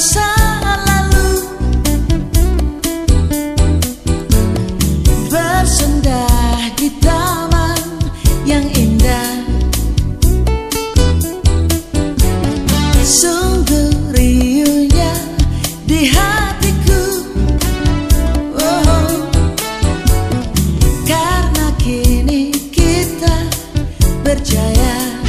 masa lalu. Bersendah di taman yang indah. Sungguh riuhnya di hatiku. Oh. Karena kini kita percaya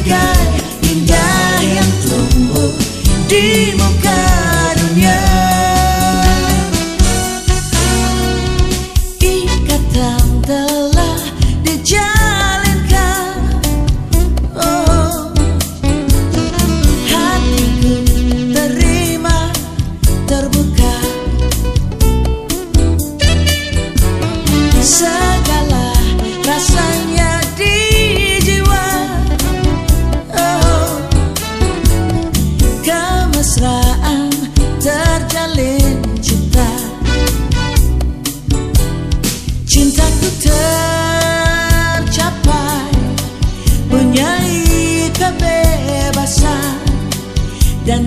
segar indah yang tumbuh di muka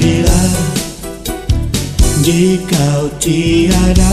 bila jika tiada